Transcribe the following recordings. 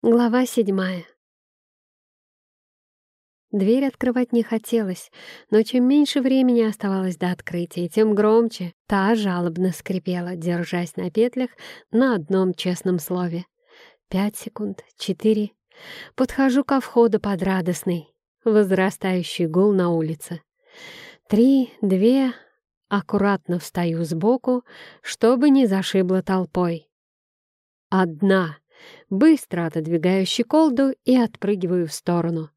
Глава седьмая. Дверь открывать не хотелось, но чем меньше времени оставалось до открытия, тем громче та жалобно скрипела, держась на петлях на одном честном слове. Пять секунд, четыре. Подхожу ко входу под радостный, возрастающий гул на улице. Три, две. Аккуратно встаю сбоку, чтобы не зашибло толпой. Одна быстро отодвигаю щеколду и отпрыгиваю в сторону.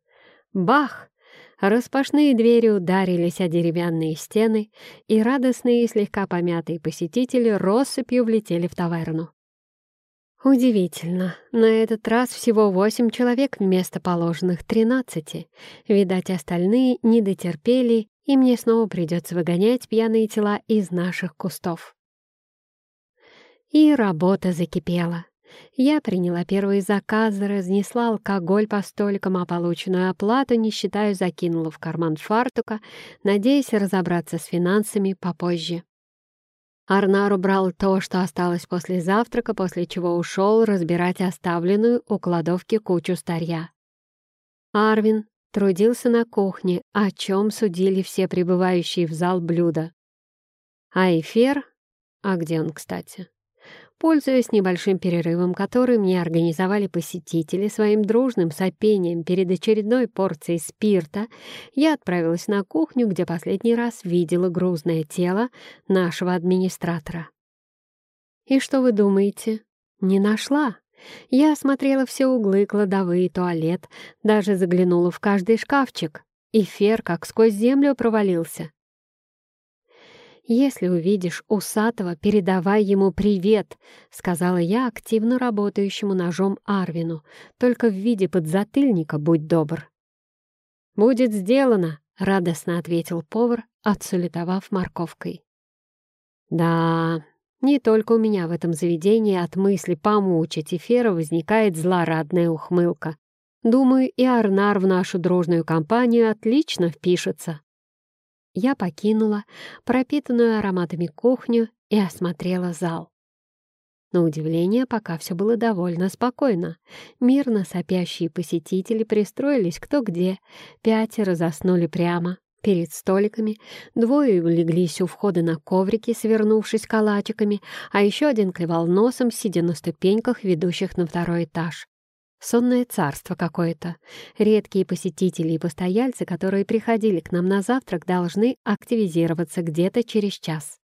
Бах! Распашные двери ударились о деревянные стены, и радостные и слегка помятые посетители россыпью влетели в таверну. Удивительно, на этот раз всего восемь человек вместо положенных тринадцати. Видать, остальные не дотерпели, и мне снова придется выгонять пьяные тела из наших кустов. И работа закипела. Я приняла первые заказы, разнесла алкоголь по столикам, а полученную оплату, не считаю, закинула в карман фартука, надеясь разобраться с финансами попозже. Арнар убрал то, что осталось после завтрака, после чего ушел разбирать оставленную у кладовки кучу старья. Арвин трудился на кухне, о чем судили все прибывающие в зал блюда. А Эфир... А где он, кстати? Пользуясь небольшим перерывом, который мне организовали посетители своим дружным сопением перед очередной порцией спирта, я отправилась на кухню, где последний раз видела грузное тело нашего администратора. И что вы думаете? Не нашла. Я осмотрела все углы, кладовые, туалет, даже заглянула в каждый шкафчик, и Фер как сквозь землю провалился. «Если увидишь усатого, передавай ему привет», — сказала я активно работающему ножом Арвину, «только в виде подзатыльника будь добр». «Будет сделано», — радостно ответил повар, отсулетовав морковкой. «Да, не только у меня в этом заведении от мысли помучить Эфира возникает злорадная ухмылка. Думаю, и Арнар в нашу дружную компанию отлично впишется я покинула пропитанную ароматами кухню и осмотрела зал. На удивление, пока все было довольно спокойно. Мирно сопящие посетители пристроились кто где, пятеро заснули прямо, перед столиками, двое улеглись у входа на коврике, свернувшись калачиками, а еще один клевал носом, сидя на ступеньках, ведущих на второй этаж. Сонное царство какое-то. Редкие посетители и постояльцы, которые приходили к нам на завтрак, должны активизироваться где-то через час.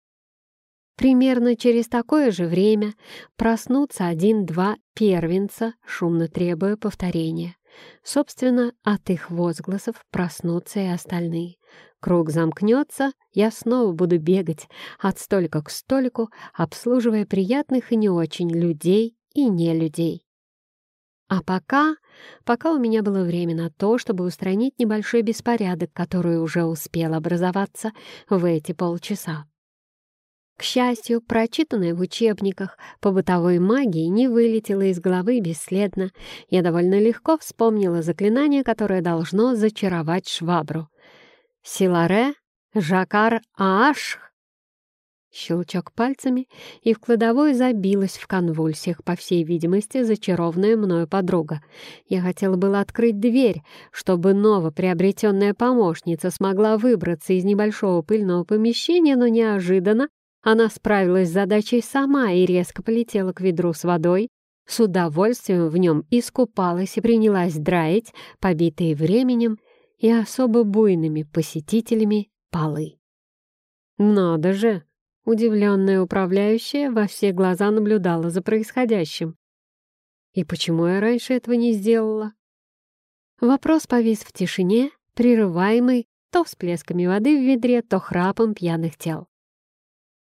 Примерно через такое же время проснутся один-два первенца, шумно требуя повторения. Собственно, от их возгласов проснутся и остальные. Круг замкнется, я снова буду бегать от столика к столику, обслуживая приятных и не очень людей и не людей. А пока, пока у меня было время на то, чтобы устранить небольшой беспорядок, который уже успел образоваться в эти полчаса. К счастью, прочитанное в учебниках по бытовой магии не вылетело из головы бесследно. Я довольно легко вспомнила заклинание, которое должно зачаровать швабру. «Силаре Жакар Аашх Щелчок пальцами, и в кладовой забилась в конвульсиях, по всей видимости, зачарованная мною подруга. Я хотела было открыть дверь, чтобы новоприобретенная помощница смогла выбраться из небольшого пыльного помещения, но неожиданно она справилась с задачей сама и резко полетела к ведру с водой, с удовольствием в нем искупалась и принялась драить побитые временем и особо буйными посетителями полы. «Надо же!» Удивленная управляющая во все глаза наблюдала за происходящим. И почему я раньше этого не сделала? Вопрос повис в тишине, прерываемый то всплесками воды в ведре, то храпом пьяных тел.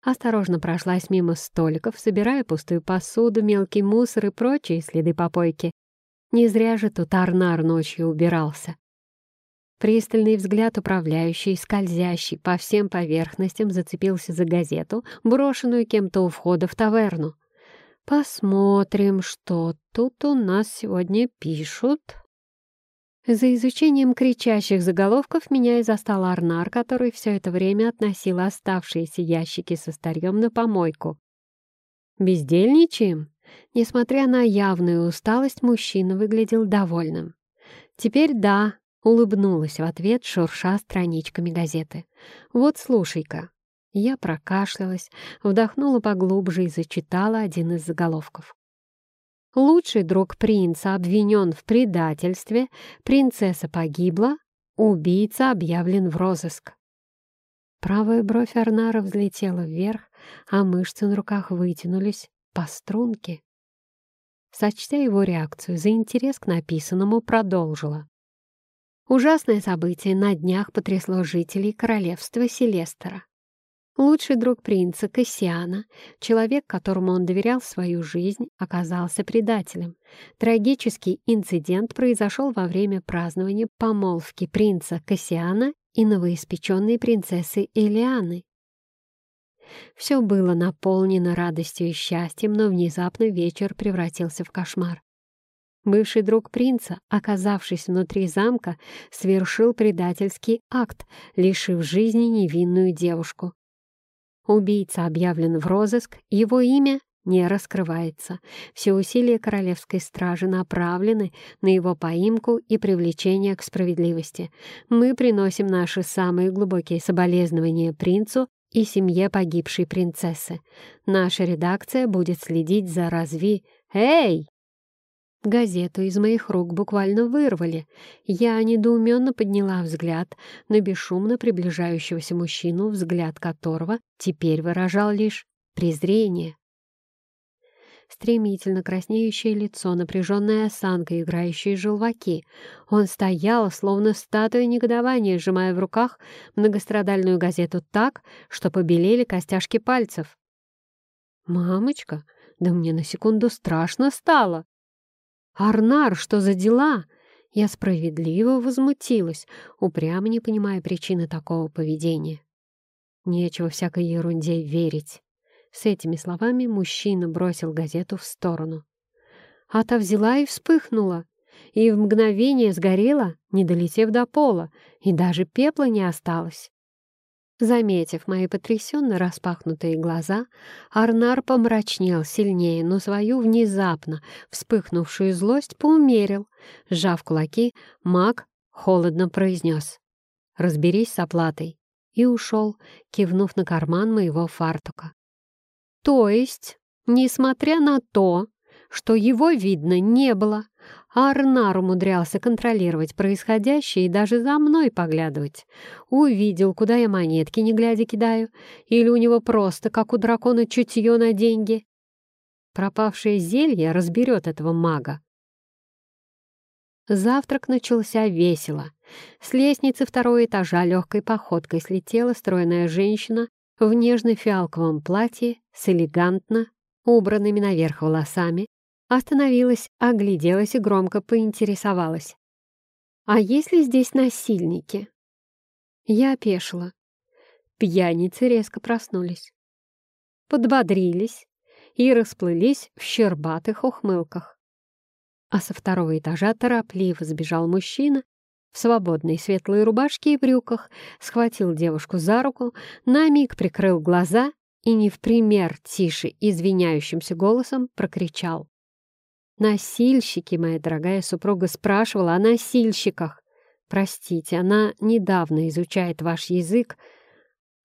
Осторожно прошлась мимо столиков, собирая пустую посуду, мелкий мусор и прочие следы попойки. Не зря же тут Арнар ночью убирался. Пристальный взгляд управляющий, скользящий по всем поверхностям, зацепился за газету, брошенную кем-то у входа в таверну. «Посмотрим, что тут у нас сегодня пишут». За изучением кричащих заголовков меня и застал Арнар, который все это время относил оставшиеся ящики со старьем на помойку. «Бездельничаем?» Несмотря на явную усталость, мужчина выглядел довольным. «Теперь да», — улыбнулась в ответ, шурша страничками газеты. «Вот слушай-ка». Я прокашлялась, вдохнула поглубже и зачитала один из заголовков. Лучший друг принца обвинен в предательстве, принцесса погибла, убийца объявлен в розыск. Правая бровь Арнара взлетела вверх, а мышцы на руках вытянулись по струнке. Сочтя его реакцию за интерес к написанному, продолжила. Ужасное событие на днях потрясло жителей королевства Селестера. Лучший друг принца Кассиана, человек, которому он доверял свою жизнь, оказался предателем. Трагический инцидент произошел во время празднования помолвки принца Кассиана и новоиспеченной принцессы Элианы. Все было наполнено радостью и счастьем, но внезапно вечер превратился в кошмар. Бывший друг принца, оказавшись внутри замка, совершил предательский акт, лишив жизни невинную девушку. Убийца объявлен в розыск, его имя не раскрывается. Все усилия королевской стражи направлены на его поимку и привлечение к справедливости. Мы приносим наши самые глубокие соболезнования принцу и семье погибшей принцессы. Наша редакция будет следить за разви... Эй! Газету из моих рук буквально вырвали. Я недоуменно подняла взгляд на бесшумно приближающегося мужчину, взгляд которого теперь выражал лишь презрение. Стремительно краснеющее лицо, напряженная осанка, играющие желваки. Он стоял, словно статуя негодования, сжимая в руках многострадальную газету так, что побелели костяшки пальцев. «Мамочка, да мне на секунду страшно стало!» «Арнар, что за дела?» Я справедливо возмутилась, упрямо не понимая причины такого поведения. Нечего всякой ерунде верить. С этими словами мужчина бросил газету в сторону. А та взяла и вспыхнула, и в мгновение сгорела, не долетев до пола, и даже пепла не осталось. Заметив мои потрясенно распахнутые глаза, Арнар помрачнел сильнее, но свою внезапно вспыхнувшую злость поумерил. Сжав кулаки, маг холодно произнес «Разберись с оплатой» и ушел, кивнув на карман моего фартука. То есть, несмотря на то, что его видно не было, а Арнар умудрялся контролировать происходящее и даже за мной поглядывать. Увидел, куда я монетки не глядя кидаю, или у него просто, как у дракона, чутье на деньги. Пропавшее зелье разберет этого мага. Завтрак начался весело. С лестницы второго этажа легкой походкой слетела стройная женщина в нежно-фиалковом платье с элегантно убранными наверх волосами, Остановилась, огляделась и громко поинтересовалась. «А есть ли здесь насильники?» Я опешила. Пьяницы резко проснулись. Подбодрились и расплылись в щербатых ухмылках. А со второго этажа торопливо сбежал мужчина в свободной светлой рубашке и брюках, схватил девушку за руку, на миг прикрыл глаза и не в пример тише извиняющимся голосом прокричал. Носильщики, моя дорогая супруга спрашивала о носильщиках. Простите, она недавно изучает ваш язык.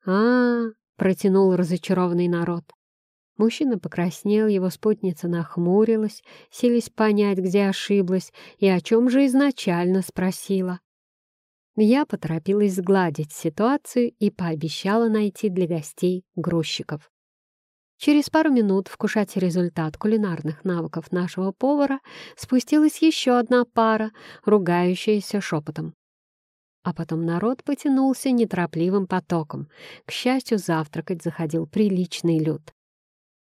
А, -а, -а протянул разочарованный народ. Мужчина покраснел, его спутница нахмурилась, селись понять, где ошиблась и о чем же изначально спросила. Я поторопилась сгладить ситуацию и пообещала найти для гостей грузчиков. Через пару минут вкушать результат кулинарных навыков нашего повара спустилась еще одна пара, ругающаяся шепотом. А потом народ потянулся неторопливым потоком. К счастью, завтракать заходил приличный люд.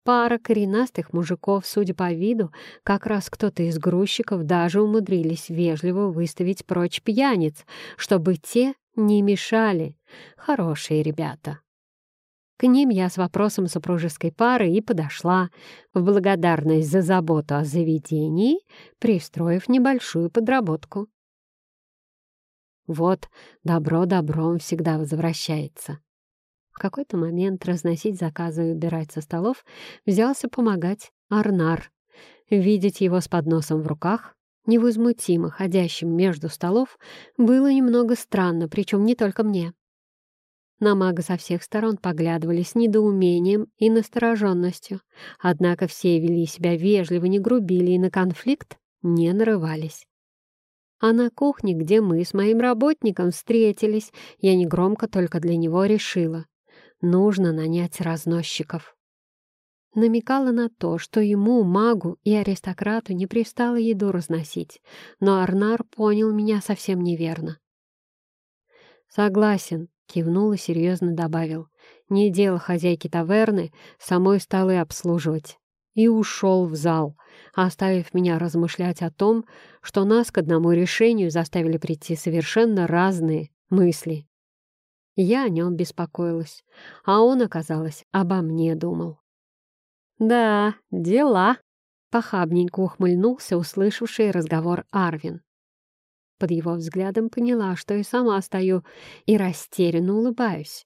Пара коренастых мужиков, судя по виду, как раз кто-то из грузчиков даже умудрились вежливо выставить прочь пьяниц, чтобы те не мешали. Хорошие ребята. К ним я с вопросом супружеской пары и подошла, в благодарность за заботу о заведении, пристроив небольшую подработку. Вот добро добром всегда возвращается. В какой-то момент разносить заказы и убирать со столов взялся помогать Арнар. Видеть его с подносом в руках, невозмутимо ходящим между столов, было немного странно, причем не только мне. На мага со всех сторон поглядывали с недоумением и настороженностью, однако все вели себя вежливо, не грубили и на конфликт не нарывались. А на кухне, где мы с моим работником встретились, я негромко только для него решила. Нужно нанять разносчиков. Намекала на то, что ему, магу и аристократу не пристало еду разносить, но Арнар понял меня совсем неверно. «Согласен», — кивнул и серьезно добавил. «Не дело хозяйки таверны самой столы обслуживать». И ушел в зал, оставив меня размышлять о том, что нас к одному решению заставили прийти совершенно разные мысли. Я о нем беспокоилась, а он, оказалось, обо мне думал. «Да, дела», — похабненько ухмыльнулся услышавший разговор Арвин. Под его взглядом поняла, что и сама стою, и растерянно улыбаюсь.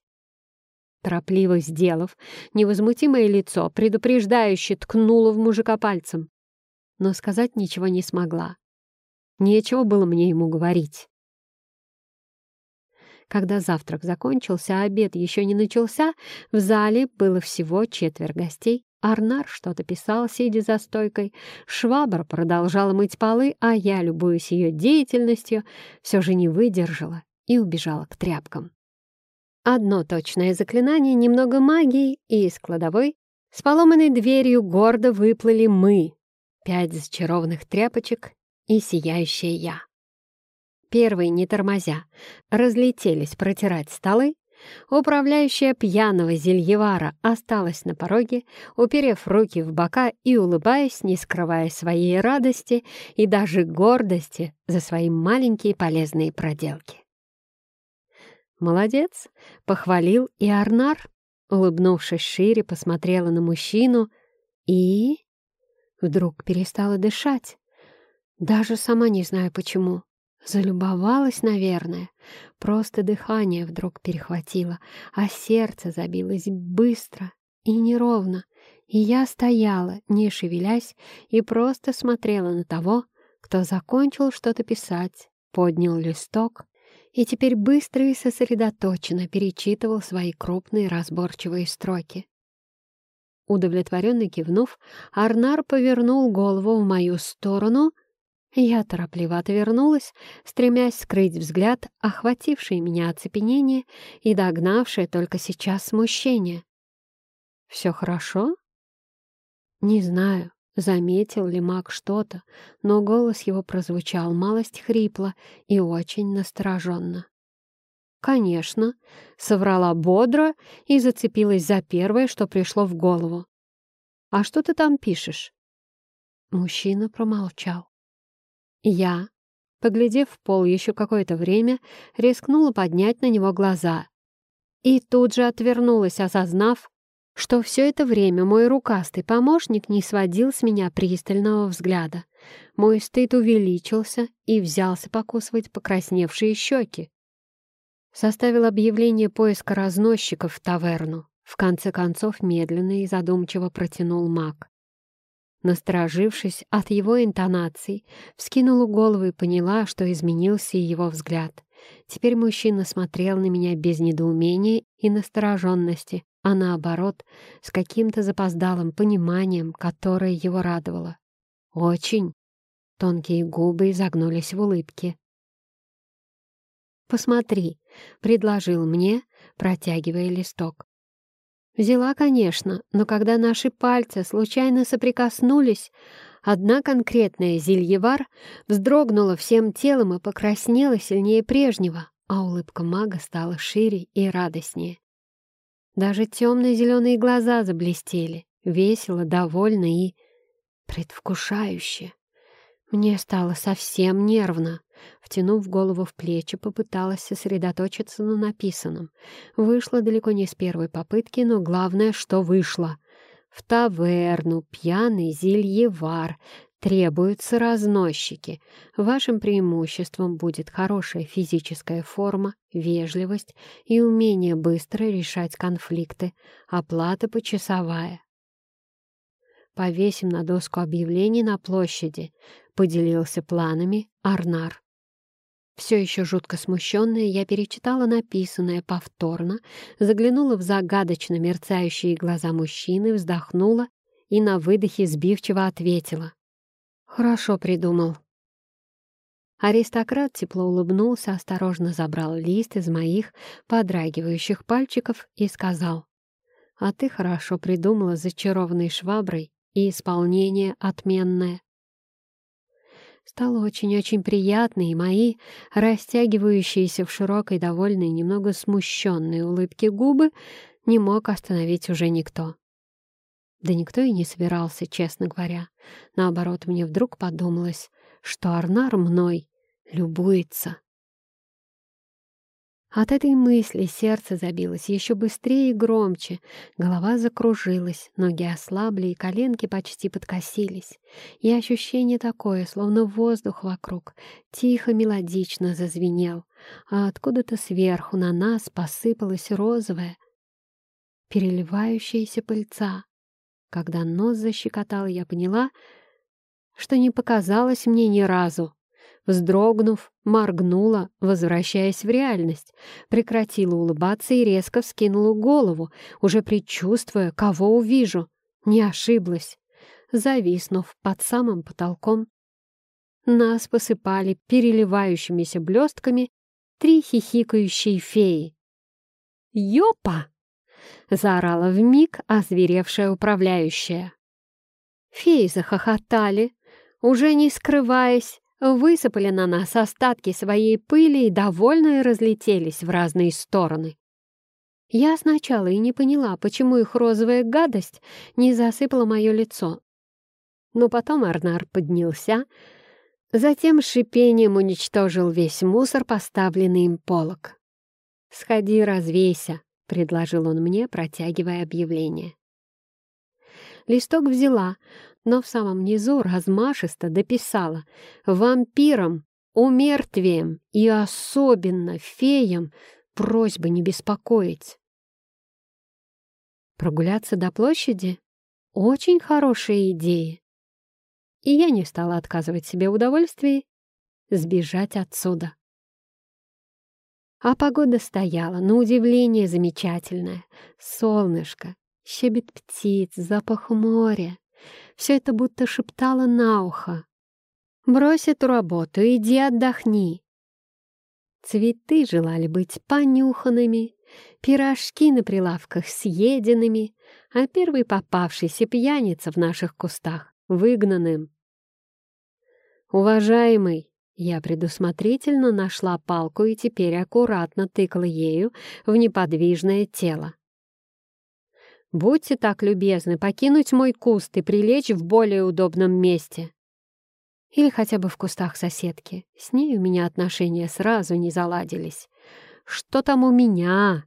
Торопливо сделав, невозмутимое лицо предупреждающе ткнуло в мужика пальцем. Но сказать ничего не смогла. Нечего было мне ему говорить. Когда завтрак закончился, а обед еще не начался, в зале было всего четверо гостей. Арнар что-то писал, сидя за стойкой. Швабр продолжала мыть полы, а я, любуясь ее деятельностью, все же не выдержала и убежала к тряпкам. Одно точное заклинание, немного магии, и из кладовой с поломанной дверью гордо выплыли мы. Пять зачарованных тряпочек и сияющая я. Первые, не тормозя, разлетелись протирать столы, Управляющая пьяного зельевара осталась на пороге, уперев руки в бока и улыбаясь, не скрывая своей радости и даже гордости за свои маленькие полезные проделки. «Молодец!» — похвалил и Арнар, улыбнувшись шире, посмотрела на мужчину и... Вдруг перестала дышать. Даже сама не знаю почему. Залюбовалась, наверное. Просто дыхание вдруг перехватило, а сердце забилось быстро и неровно. И я стояла, не шевелясь, и просто смотрела на того, кто закончил что-то писать, поднял листок и теперь быстро и сосредоточенно перечитывал свои крупные разборчивые строки. Удовлетворенно кивнув, Арнар повернул голову в мою сторону. Я торопливо отвернулась, стремясь скрыть взгляд, охвативший меня оцепенение и догнавшее только сейчас смущение. «Все хорошо?» «Не знаю», Заметил ли маг что-то, но голос его прозвучал малость хрипло и очень настороженно. «Конечно», — соврала бодро и зацепилась за первое, что пришло в голову. «А что ты там пишешь?» Мужчина промолчал. Я, поглядев в пол еще какое-то время, рискнула поднять на него глаза и тут же отвернулась, осознав, что все это время мой рукастый помощник не сводил с меня пристального взгляда. Мой стыд увеличился и взялся покусывать покрасневшие щеки. Составил объявление поиска разносчиков в таверну. В конце концов медленно и задумчиво протянул маг. Насторожившись от его интонаций, вскинула голову и поняла, что изменился и его взгляд. Теперь мужчина смотрел на меня без недоумения и настороженности, а наоборот, с каким-то запоздалым пониманием, которое его радовало. Очень. Тонкие губы изогнулись в улыбке. «Посмотри», — предложил мне, протягивая листок. Взяла, конечно, но когда наши пальцы случайно соприкоснулись, одна конкретная зельевар вздрогнула всем телом и покраснела сильнее прежнего, а улыбка мага стала шире и радостнее. Даже темно-зеленые глаза заблестели, весело, довольно и предвкушающе. Мне стало совсем нервно. Втянув голову в плечи, попыталась сосредоточиться на написанном. Вышло далеко не с первой попытки, но главное, что вышло. В таверну пьяный зельевар Требуются разносчики. Вашим преимуществом будет хорошая физическая форма, вежливость и умение быстро решать конфликты, оплата почасовая. повесим на доску объявлений на площади», — поделился планами Арнар. Все еще жутко смущенная, я перечитала написанное повторно, заглянула в загадочно мерцающие глаза мужчины, вздохнула и на выдохе сбивчиво ответила. «Хорошо придумал». Аристократ тепло улыбнулся, осторожно забрал лист из моих подрагивающих пальчиков и сказал, «А ты хорошо придумала зачарованной шваброй и исполнение отменное». Стало очень-очень приятно, и мои растягивающиеся в широкой, довольной, немного смущенной улыбке губы не мог остановить уже никто. Да никто и не собирался, честно говоря. Наоборот, мне вдруг подумалось, что Арнар мной любуется. От этой мысли сердце забилось еще быстрее и громче, голова закружилась, ноги ослабли и коленки почти подкосились. И ощущение такое, словно воздух вокруг, тихо-мелодично зазвенел, а откуда-то сверху на нас посыпалась розовая, переливающаяся пыльца. Когда нос защекотал, я поняла, что не показалось мне ни разу. Вздрогнув, моргнула, возвращаясь в реальность, прекратила улыбаться и резко вскинула голову, уже предчувствуя, кого увижу. Не ошиблась. Зависнув под самым потолком, нас посыпали переливающимися блестками три хихикающие феи. «Ёпа!» — заорала вмиг озверевшая управляющая. Феи захохотали, уже не скрываясь, высыпали на нас остатки своей пыли и довольные разлетелись в разные стороны. Я сначала и не поняла, почему их розовая гадость не засыпала мое лицо. Но потом Арнар поднялся, затем шипением уничтожил весь мусор, поставленный им полок. «Сходи, развейся», — предложил он мне, протягивая объявление. Листок взяла, но в самом низу размашисто дописала «Вампирам, умертвием и особенно феям просьба не беспокоить». Прогуляться до площади — очень хорошая идея. И я не стала отказывать себе в удовольствии сбежать отсюда. А погода стояла, на удивление, замечательная. Солнышко, щебет птиц, запах моря. Все это будто шептало на ухо. «Брось эту работу, иди отдохни». Цветы желали быть понюханными, пирожки на прилавках съеденными, а первый попавшийся пьяница в наших кустах — выгнанным. «Уважаемый!» Я предусмотрительно нашла палку и теперь аккуратно тыкала ею в неподвижное тело. Будьте так любезны покинуть мой куст и прилечь в более удобном месте. Или хотя бы в кустах соседки. С ней у меня отношения сразу не заладились. Что там у меня?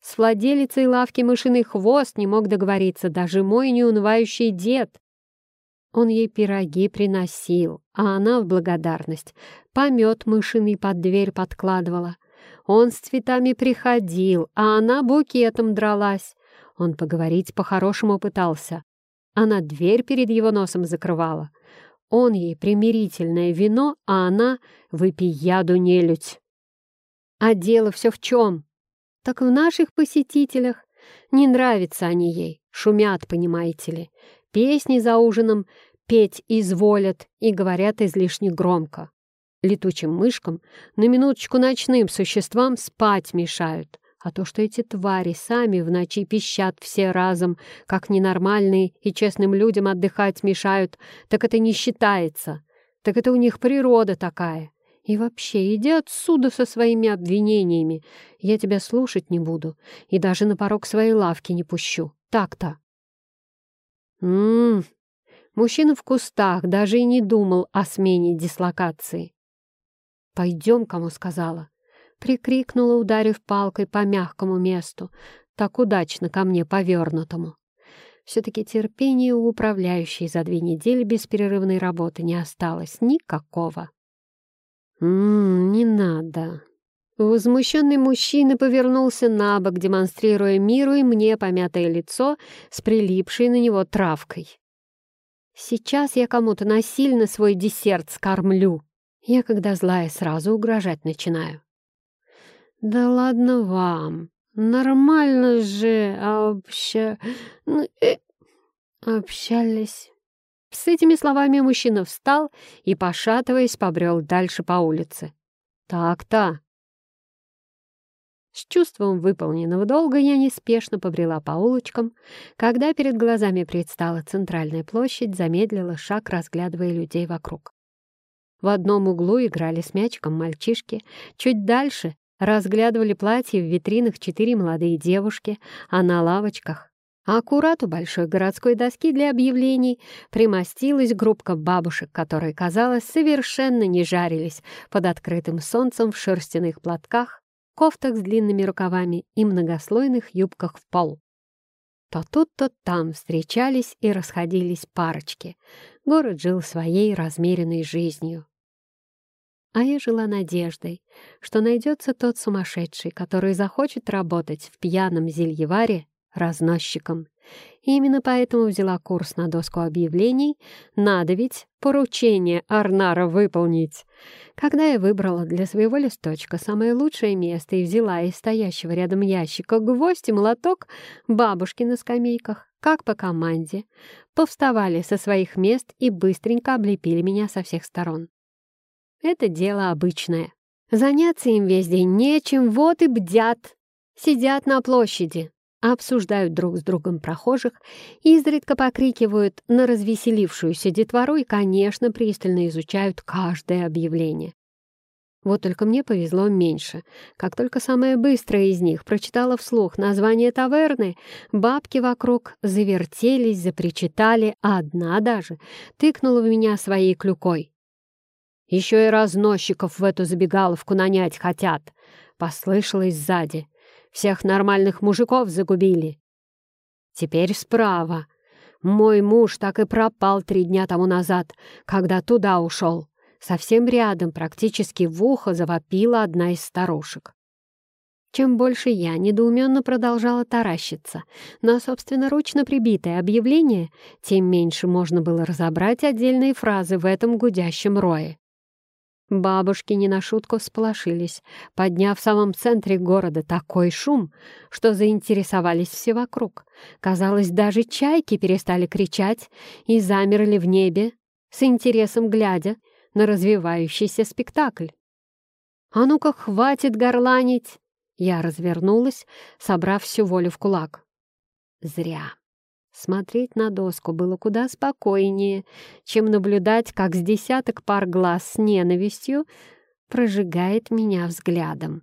С владелицей лавки «Мышиный хвост» не мог договориться даже мой неунывающий дед. Он ей пироги приносил, а она в благодарность помет мышиный под дверь подкладывала. Он с цветами приходил, а она букетом дралась. Он поговорить по-хорошему пытался. Она дверь перед его носом закрывала. Он ей примирительное вино, а она «выпей яду, нелюдь». А дело все в чем? Так в наших посетителях не нравятся они ей, шумят, понимаете ли. Песни за ужином петь изволят и говорят излишне громко. Летучим мышкам, на минуточку ночным существам спать мешают. А то, что эти твари сами в ночи пищат все разом, как ненормальные и честным людям отдыхать мешают, так это не считается. Так это у них природа такая. И вообще, иди отсюда со своими обвинениями. Я тебя слушать не буду и даже на порог своей лавки не пущу. Так-то. Ммм, мужчина в кустах даже и не думал о смене дислокации. «Пойдем, кому сказала прикрикнула, ударив палкой по мягкому месту, так удачно ко мне повернутому. Все-таки терпения у управляющей за две недели бесперерывной работы не осталось никакого. «М-м, не надо». Возмущенный мужчина повернулся на бок, демонстрируя миру и мне помятое лицо с прилипшей на него травкой. Сейчас я кому-то насильно свой десерт скормлю. Я, когда злая, сразу угрожать начинаю. Да ладно вам, нормально же обща... Ну, э... общались. С этими словами мужчина встал и, пошатываясь, побрел дальше по улице. Так-то. С чувством выполненного долга я неспешно побрела по улочкам. Когда перед глазами предстала центральная площадь, замедлила шаг, разглядывая людей вокруг. В одном углу играли с мячиком мальчишки, чуть дальше разглядывали платья в витринах четыре молодые девушки, а на лавочках аккурат у большой городской доски для объявлений примостилась группка бабушек, которые, казалось, совершенно не жарились под открытым солнцем в шерстяных платках, кофтах с длинными рукавами и многослойных юбках в пол. То тут, то там встречались и расходились парочки. Город жил своей размеренной жизнью. А я жила надеждой, что найдется тот сумасшедший, который захочет работать в пьяном зельеваре разносчиком. И именно поэтому взяла курс на доску объявлений. Надо ведь поручение Арнара выполнить. Когда я выбрала для своего листочка самое лучшее место и взяла из стоящего рядом ящика гвоздь и молоток, бабушки на скамейках, как по команде, повставали со своих мест и быстренько облепили меня со всех сторон. Это дело обычное. Заняться им весь день нечем, вот и бдят. Сидят на площади, обсуждают друг с другом прохожих, изредка покрикивают на развеселившуюся детвору и, конечно, пристально изучают каждое объявление. Вот только мне повезло меньше. Как только самая быстрая из них прочитала вслух название таверны, бабки вокруг завертелись, запричитали, а одна даже тыкнула в меня своей клюкой. «Еще и разносчиков в эту забегаловку нанять хотят!» — послышалось сзади. Всех нормальных мужиков загубили. Теперь справа. Мой муж так и пропал три дня тому назад, когда туда ушел. Совсем рядом, практически в ухо, завопила одна из старушек. Чем больше я недоуменно продолжала таращиться на собственноручно прибитое объявление, тем меньше можно было разобрать отдельные фразы в этом гудящем рое. Бабушки не на шутку всполошились, подняв в самом центре города такой шум, что заинтересовались все вокруг. Казалось, даже чайки перестали кричать и замерли в небе, с интересом глядя на развивающийся спектакль. «А ну-ка, хватит горланить!» Я развернулась, собрав всю волю в кулак. Зря. Смотреть на доску было куда спокойнее, чем наблюдать, как с десяток пар глаз с ненавистью прожигает меня взглядом.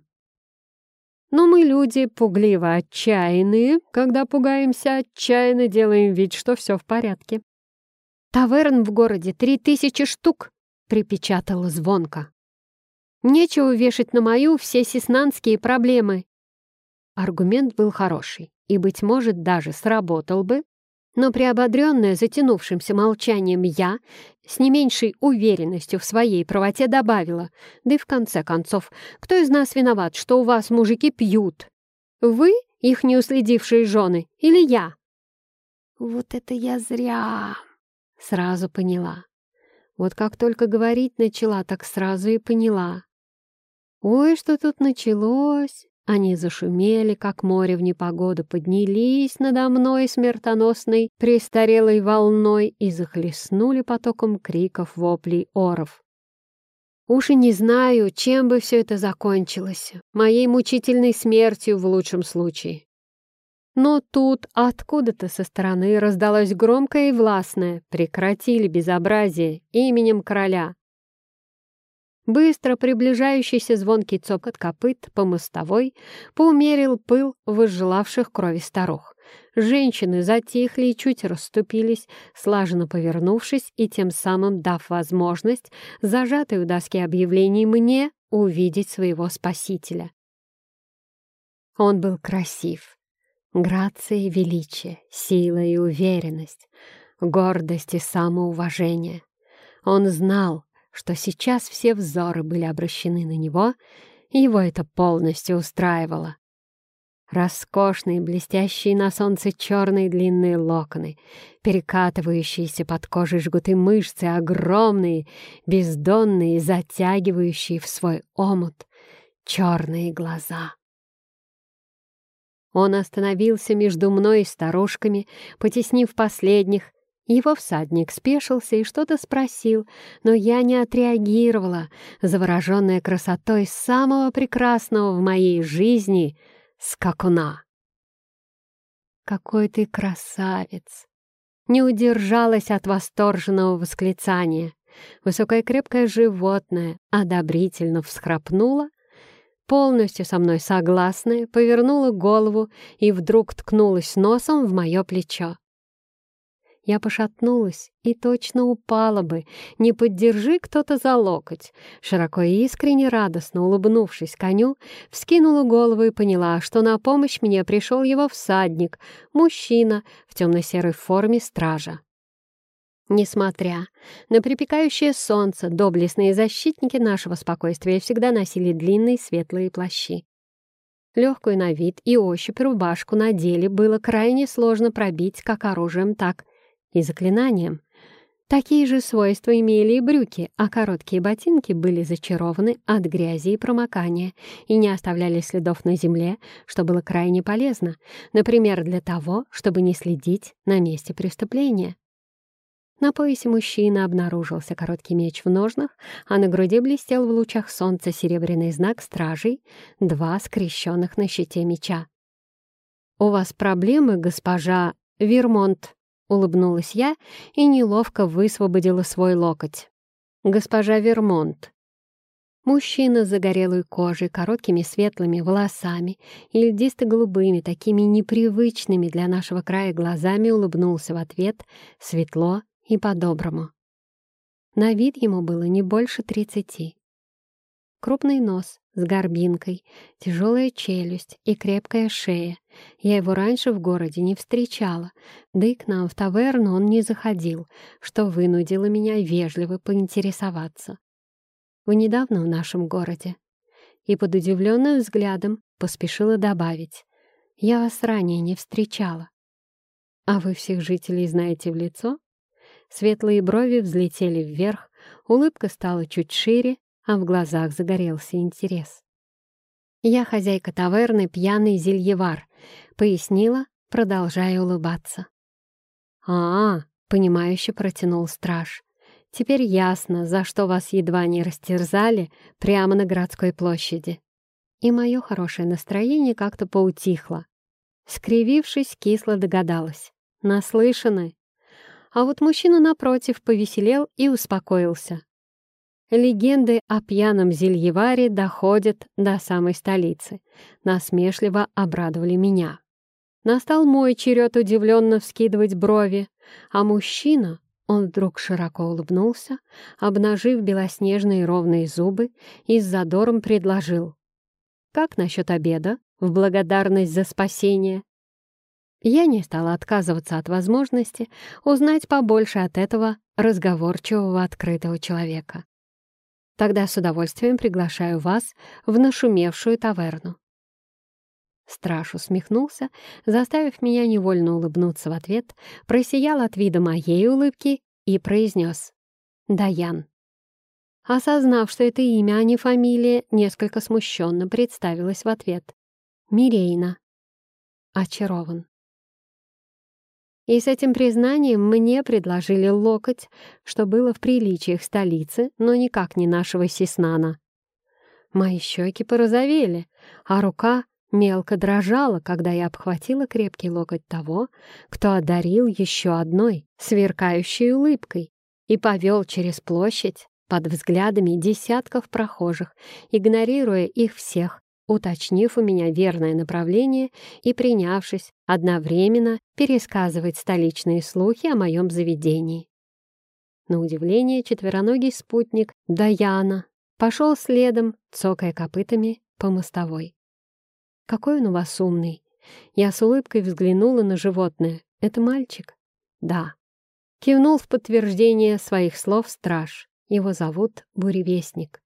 Но мы люди пугливо отчаянные, когда пугаемся, отчаянно делаем вид, что все в порядке. «Таверн в городе три тысячи штук!» — припечатала звонко. «Нечего вешать на мою все сеснанские проблемы!» Аргумент был хороший и, быть может, даже сработал бы, но приободренная затянувшимся молчанием я с не меньшей уверенностью в своей правоте добавила, да и в конце концов, кто из нас виноват, что у вас мужики пьют? Вы, их не уследившие жены, или я? Вот это я зря, сразу поняла. Вот как только говорить начала, так сразу и поняла. Ой, что тут началось! Они зашумели, как море в непогоду, поднялись надо мной смертоносной престарелой волной и захлестнули потоком криков, воплей, оров. Уж и не знаю, чем бы все это закончилось, моей мучительной смертью в лучшем случае. Но тут откуда-то со стороны раздалось громкое и властное «Прекратили безобразие именем короля!» Быстро приближающийся звонкий цокот копыт по мостовой поумерил пыл возжелавших крови старух. Женщины затихли и чуть расступились, слаженно повернувшись и тем самым дав возможность зажатой у доски объявлений мне увидеть своего спасителя. Он был красив. Грация и величие, сила и уверенность, гордость и самоуважение. Он знал, что сейчас все взоры были обращены на него, и его это полностью устраивало. роскошные, блестящие на солнце черные длинные локоны, перекатывающиеся под кожей жгуты мышцы, огромные, бездонные, затягивающие в свой омут черные глаза. Он остановился между мной и старушками, потеснив последних. Его всадник спешился и что-то спросил, но я не отреагировала, завороженная красотой самого прекрасного в моей жизни — скакуна. «Какой ты красавец!» Не удержалась от восторженного восклицания. Высокое крепкое животное одобрительно всхрапнуло полностью со мной согласная, повернула голову и вдруг ткнулась носом в мое плечо. Я пошатнулась и точно упала бы, не поддержи кто-то за локоть. Широко и искренне радостно улыбнувшись коню, вскинула голову и поняла, что на помощь мне пришел его всадник, мужчина в темно-серой форме стража. Несмотря на припекающее солнце, доблестные защитники нашего спокойствия всегда носили длинные светлые плащи. Легкую на вид и ощупь рубашку на деле было крайне сложно пробить как оружием, так и заклинанием. Такие же свойства имели и брюки, а короткие ботинки были зачарованы от грязи и промокания и не оставляли следов на земле, что было крайне полезно, например, для того, чтобы не следить на месте преступления. На поясе мужчины обнаружился короткий меч в ножнах, а на груди блестел в лучах солнца серебряный знак стражей, два скрещенных на щите меча. «У вас проблемы, госпожа Вермонт?» — улыбнулась я и неловко высвободила свой локоть. «Госпожа Вермонт». Мужчина с загорелой кожей, короткими светлыми волосами и льдисто-голубыми, такими непривычными для нашего края глазами улыбнулся в ответ светло и по-доброму. На вид ему было не больше тридцати. Крупный нос с горбинкой, тяжелая челюсть и крепкая шея. Я его раньше в городе не встречала, да и к нам в таверну он не заходил, что вынудило меня вежливо поинтересоваться. «Вы недавно в нашем городе?» И под удивленным взглядом поспешила добавить. «Я вас ранее не встречала». «А вы всех жителей знаете в лицо?» Светлые брови взлетели вверх, улыбка стала чуть шире, а в глазах загорелся интерес. «Я хозяйка таверны «Пьяный зельевар», — пояснила, продолжая улыбаться. «А, -а — понимающе протянул страж. «Теперь ясно, за что вас едва не растерзали прямо на городской площади». И мое хорошее настроение как-то поутихло. Скривившись, кисло догадалась. «Наслышаны?» А вот мужчина напротив повеселел и успокоился. Легенды о пьяном зельеваре доходят до самой столицы. Насмешливо обрадовали меня. Настал мой черед удивленно вскидывать брови, а мужчина, он вдруг широко улыбнулся, обнажив белоснежные ровные зубы и с задором предложил. «Как насчет обеда, в благодарность за спасение?» Я не стала отказываться от возможности узнать побольше от этого разговорчивого открытого человека. Тогда с удовольствием приглашаю вас в нашумевшую таверну. Страж усмехнулся, заставив меня невольно улыбнуться в ответ, просиял от вида моей улыбки и произнес «Даян». Осознав, что это имя, а не фамилия, несколько смущенно представилась в ответ «Мирейна». Очарован. И с этим признанием мне предложили локоть, что было в приличиях столицы, но никак не нашего Сеснана. Мои щеки порозовели, а рука мелко дрожала, когда я обхватила крепкий локоть того, кто одарил еще одной, сверкающей улыбкой, и повел через площадь под взглядами десятков прохожих, игнорируя их всех уточнив у меня верное направление и принявшись одновременно пересказывать столичные слухи о моем заведении. На удивление четвероногий спутник Даяна пошел следом, цокая копытами по мостовой. «Какой он у вас умный!» Я с улыбкой взглянула на животное. «Это мальчик?» «Да». Кивнул в подтверждение своих слов страж. Его зовут Буревестник.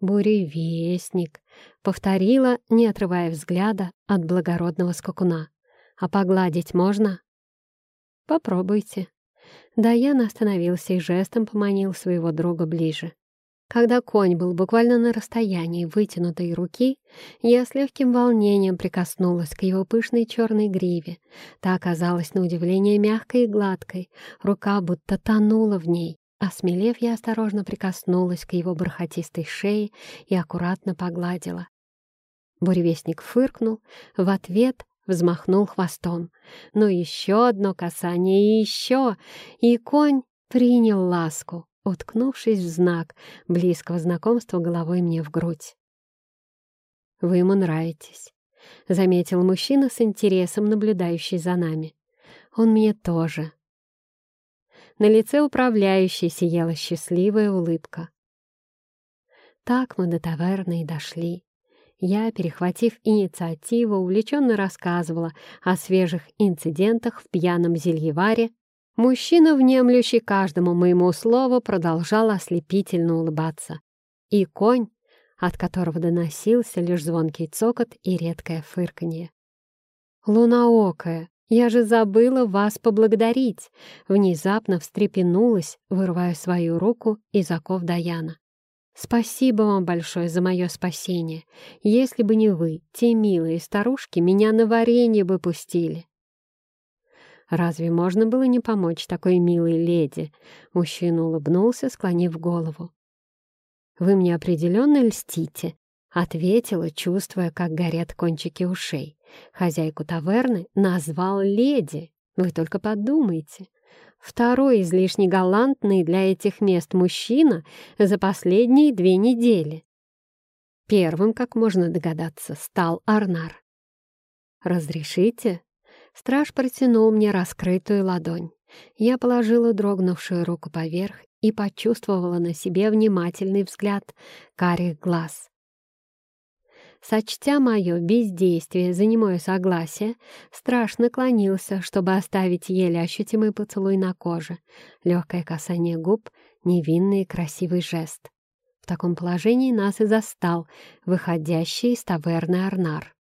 «Буревестник», — повторила, не отрывая взгляда от благородного скакуна. «А погладить можно?» «Попробуйте». Даян остановился и жестом поманил своего друга ближе. Когда конь был буквально на расстоянии вытянутой руки, я с легким волнением прикоснулась к его пышной черной гриве. Та оказалась на удивление мягкой и гладкой, рука будто тонула в ней. Осмелев, я осторожно прикоснулась к его бархатистой шее и аккуратно погладила. Буревестник фыркнул, в ответ взмахнул хвостом. Но еще одно касание и еще, и конь принял ласку уткнувшись в знак близкого знакомства головой мне в грудь. «Вы ему нравитесь», — заметил мужчина с интересом, наблюдающий за нами. «Он мне тоже». На лице управляющей сияла счастливая улыбка. Так мы до таверны и дошли. Я, перехватив инициативу, увлеченно рассказывала о свежих инцидентах в пьяном зельеваре Мужчина, внемлющий каждому моему слову, продолжал ослепительно улыбаться. И конь, от которого доносился лишь звонкий цокот и редкое фырканье. «Лунаокая, я же забыла вас поблагодарить!» Внезапно встрепенулась, вырывая свою руку из оков Даяна. «Спасибо вам большое за мое спасение. Если бы не вы, те милые старушки меня на варенье бы пустили». Разве можно было не помочь такой милой леди?» Мужчина улыбнулся, склонив голову. «Вы мне определенно льстите», — ответила, чувствуя, как горят кончики ушей. Хозяйку таверны назвал леди. Вы только подумайте. Второй излишне галантный для этих мест мужчина за последние две недели. Первым, как можно догадаться, стал Арнар. «Разрешите?» Страж протянул мне раскрытую ладонь. Я положила дрогнувшую руку поверх и почувствовала на себе внимательный взгляд карих глаз. Сочтя мое бездействие за согласие, страж наклонился, чтобы оставить еле ощутимый поцелуй на коже, легкое касание губ, невинный и красивый жест. В таком положении нас и застал выходящий из таверны Арнар.